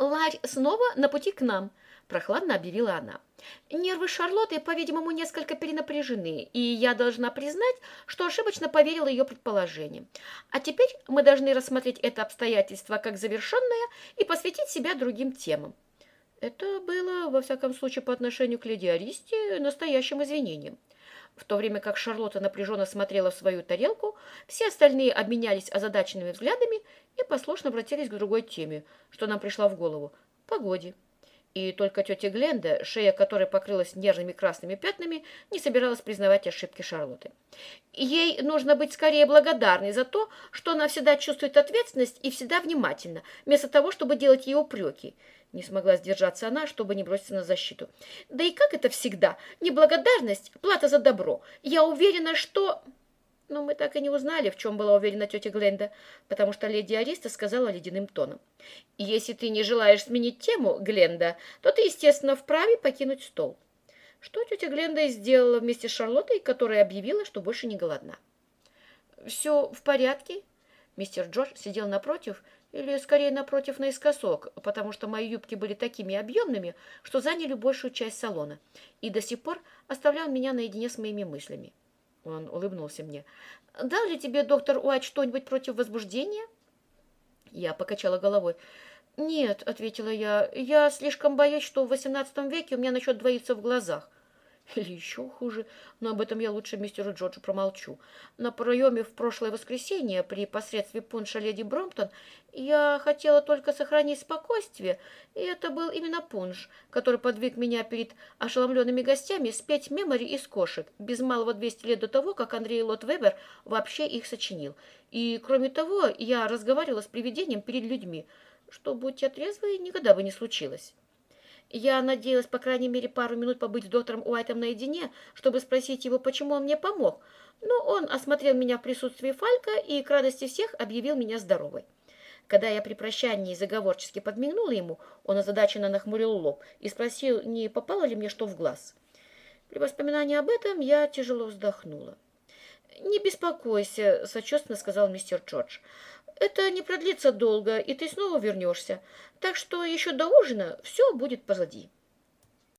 Ларь снова на пути к нам, прохладно объявила она. Нервы Шарлотты, по-видимому, несколько перенапряжены, и я должна признать, что ошибочно поверила ее предположениям. А теперь мы должны рассмотреть это обстоятельство как завершенное и посвятить себя другим темам. Это было, во всяком случае, по отношению к леди Аристе настоящим извинением. В то время как Шарлотта напряженно смотрела в свою тарелку, все остальные обменялись озадаченными взглядами и послушно обратились к другой теме, что нам пришла в голову – погоде. И только тетя Гленда, шея которой покрылась нежными красными пятнами, не собиралась признавать ошибки Шарлотты. Ей нужно быть скорее благодарной за то, что она всегда чувствует ответственность и всегда внимательна, вместо того, чтобы делать ей упреки. Не смогла сдержаться она, чтобы не броситься на защиту. Да и как это всегда? Неблагодарность – плата за добро. Я уверена, что... Но мы так и не узнали, в чем была уверена тетя Гленда, потому что леди Ариста сказала ледяным тоном. «Если ты не желаешь сменить тему, Гленда, то ты, естественно, вправе покинуть стол». Что тетя Гленда и сделала вместе с Шарлоттой, которая объявила, что больше не голодна. «Все в порядке?» Мистер Джордж сидел напротив, или скорее напротив наискосок, потому что мои юбки были такими объемными, что заняли большую часть салона, и до сих пор оставлял меня наедине с моими мыслями. Он улыбнулся мне. «Дал ли тебе доктор Уайт что-нибудь против возбуждения?» Я покачала головой. «Нет», — ответила я, — «я слишком боюсь, что в XVIII веке у меня начнет двоиться в глазах. Или еще хуже, но об этом я лучше мистеру Джорджу промолчу. На проеме в прошлое воскресенье при посредстве пунша леди Бромптон я хотела только сохранить спокойствие, и это был именно пунш, который подвиг меня перед ошеломленными гостями спеть мемори из кошек, без малого 200 лет до того, как Андрей Лот Вебер вообще их сочинил. И, кроме того, я разговаривала с привидением перед людьми, что, будь я трезвой, никогда бы не случилось. Я надеялась, по крайней мере, пару минут побыть с доктором Уайтом наедине, чтобы спросить его, почему он мне помог. Но он осмотрел меня в присутствии Фалька и, к радости всех, объявил меня здоровой. Когда я при прощании заговорчески подмигнула ему, он озадаченно нахмурил лоб и спросил, не попало ли мне что в глаз. При воспоминании об этом я тяжело вздохнула. «Не беспокойся», — сочувственно сказал мистер Джордж. Это не продлится долго, и ты снова вернешься. Так что еще до ужина все будет позади.